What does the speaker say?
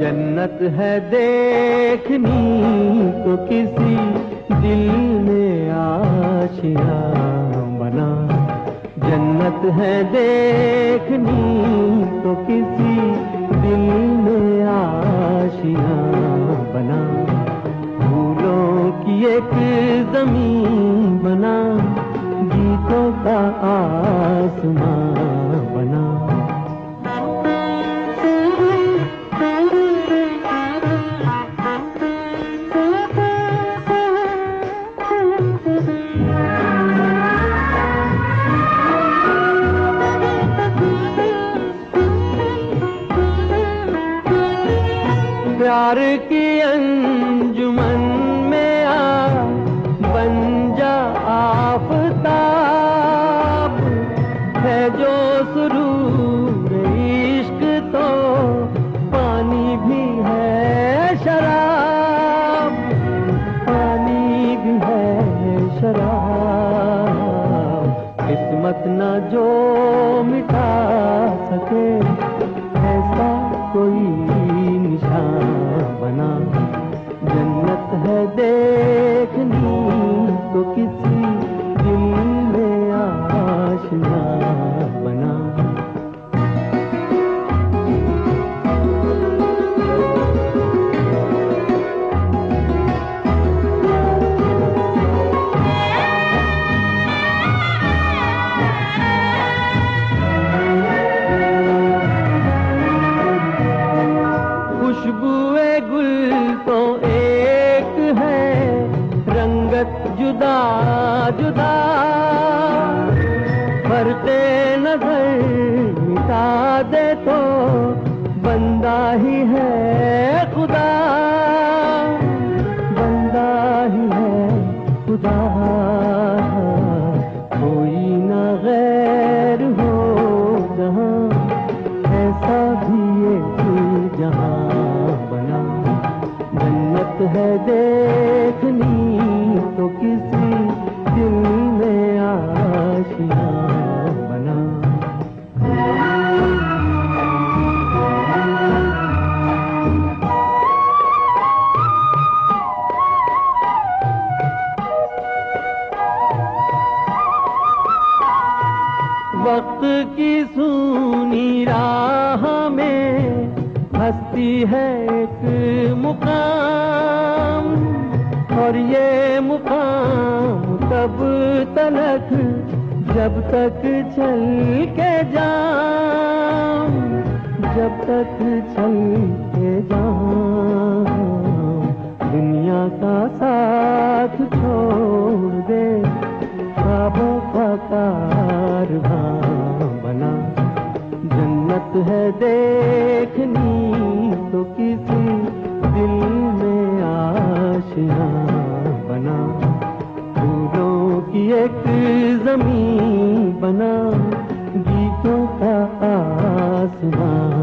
जन्नत है देखनी तो किसी दिल में आशिया बना। जन्नत है देखनी तो किसी दिल में आशिया बना। फूलों की एक ज़मीन का आसमां बना। प्यार की अंजुमन किस्मत न जो मिटा सके ऐसा कोई दे तो बंदा ही है खुदा। बंदा ही है खुदा। कोई न गैर हो जहाँ, ऐसा भी एक जहाँ बना। जन्नत है देखनी वक्त की सूनी राह में हस्ती है एक मुकाम। और ये मुकाम तब तलक जब तक चल के जाम, जब तक चल के जाम। दुनिया का साथ छोड़ है देखनी तो किसी दिल में आशिया बना। फूलों की एक ज़मीन बना, गीतों का आसमान।